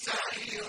سعيرا